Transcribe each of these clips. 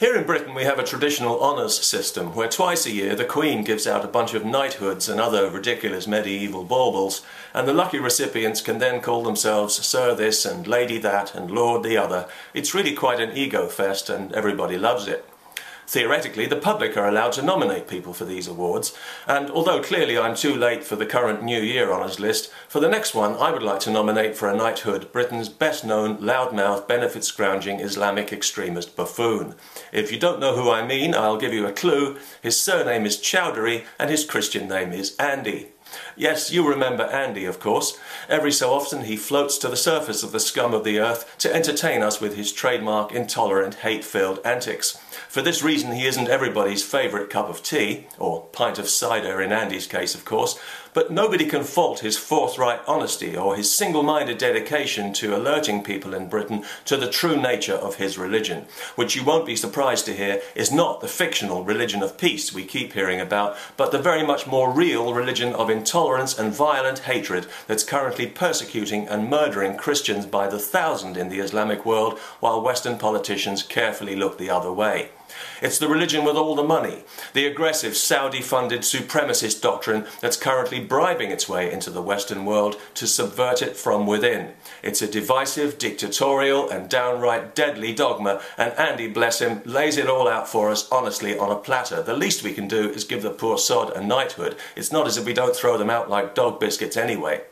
Here in Britain we have a traditional honours system where twice a year the Queen gives out a bunch of knighthoods and other ridiculous medieval baubles and the lucky recipients can then call themselves Sir this and Lady that and Lord the other. It's really quite an ego fest and everybody loves it. Theoretically, the public are allowed to nominate people for these awards, and although clearly I'm too late for the current New Year honours list, for the next one I would like to nominate for a knighthood Britain's best known loudmouth benefit scrounging Islamic extremist buffoon. If you don't know who I mean, I'll give you a clue. His surname is Choudary and his Christian name is Andy. Yes, you remember Andy, of course. Every so often he floats to the surface of the scum of the earth to entertain us with his trademark intolerant, hate-filled antics. For this reason he isn't everybody's favourite cup of tea, or pint of cider in Andy's case, of course, but nobody can fault his forthright honesty or his single-minded dedication to alerting people in Britain to the true nature of his religion, which you won't be surprised to hear is not the fictional religion of peace we keep hearing about, but the very much more real religion of intolerance and violent hatred that's currently persecuting and murdering Christians by the thousand in the Islamic world while Western politicians carefully look the other way. It's the religion with all the money, the aggressive Saudi-funded supremacist doctrine that's currently bribing its way into the Western world to subvert it from within. It's a divisive, dictatorial and downright deadly dogma and Andy, bless him, lays it all out for us honestly on a platter. The least we can do is give the poor sod a knighthood. It's not as if we don't throw them out like dog biscuits anyway.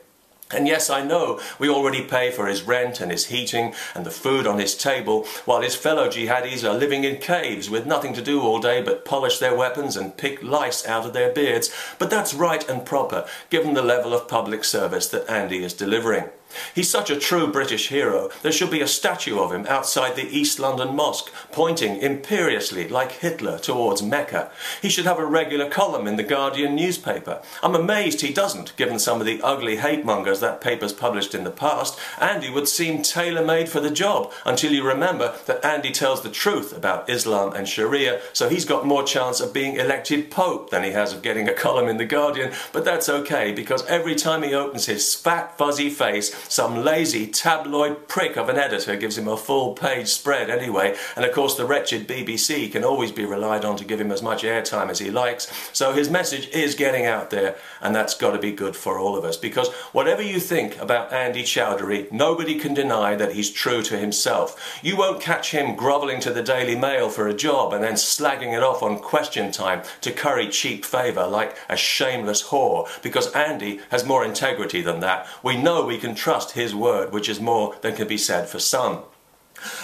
And yes, I know we already pay for his rent and his heating and the food on his table, while his fellow jihadis are living in caves with nothing to do all day but polish their weapons and pick lice out of their beards. But that's right and proper, given the level of public service that Andy is delivering. He's such a true British hero, there should be a statue of him outside the East London Mosque, pointing imperiously like Hitler towards Mecca. He should have a regular column in the Guardian newspaper. I'm amazed he doesn't, given some of the ugly hate mongers that paper's published in the past. Andy would seem tailor-made for the job, until you remember that Andy tells the truth about Islam and Sharia, so he's got more chance of being elected Pope than he has of getting a column in the Guardian, but that's okay, because every time he opens his fat, fuzzy face, some lazy tabloid prick of an editor gives him a full page spread anyway, and of course the wretched BBC can always be relied on to give him as much airtime as he likes, so his message is getting out there, and that's got to be good for all of us, because whatever you think about Andy Choudary, nobody can deny that he's true to himself. You won't catch him grovelling to the Daily Mail for a job and then slagging it off on question time to curry cheap favour like a shameless whore, because Andy has more integrity than that. We know we can trust trust his word, which is more than can be said for some.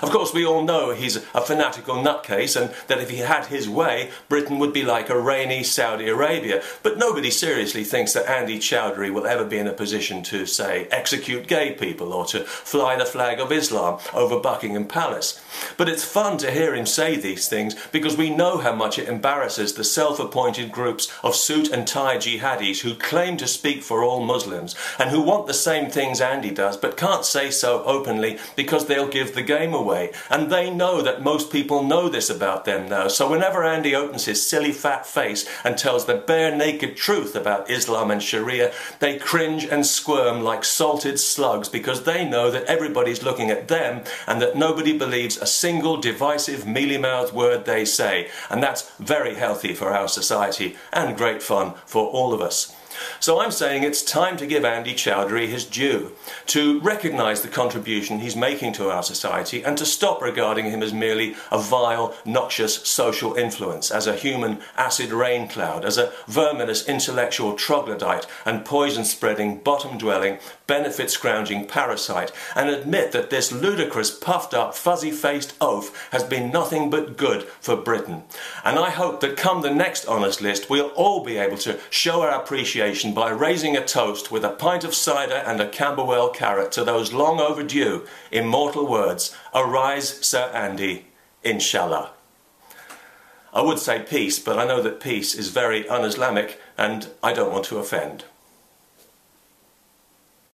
Of course, we all know he's a fanatical nutcase and that if he had his way, Britain would be like a rainy Saudi Arabia. But nobody seriously thinks that Andy Choudary will ever be in a position to, say, execute gay people or to fly the flag of Islam over Buckingham Palace. But it's fun to hear him say these things because we know how much it embarrasses the self-appointed groups of suit and tie jihadis who claim to speak for all Muslims and who want the same things Andy does but can't say so openly because they'll give the gay away. And they know that most people know this about them now. So whenever Andy opens his silly fat face and tells the bare naked truth about Islam and Sharia, they cringe and squirm like salted slugs because they know that everybody's looking at them and that nobody believes a single divisive, mealy-mouthed word they say. And that's very healthy for our society and great fun for all of us. So I'm saying it's time to give Andy Choudary his due, to recognise the contribution he's making to our society and to stop regarding him as merely a vile, noxious social influence, as a human acid rain cloud, as a verminous intellectual troglodyte and poison-spreading, bottom-dwelling, benefit-scrounging parasite, and admit that this ludicrous, puffed-up, fuzzy-faced oaf has been nothing but good for Britain. And I hope that come the next honours list, we'll all be able to show our appreciation by raising a toast with a pint of cider and a Camberwell carrot to those long overdue immortal words, Arise, Sir Andy, Inshallah. I would say peace, but I know that peace is very un-Islamic and I don't want to offend.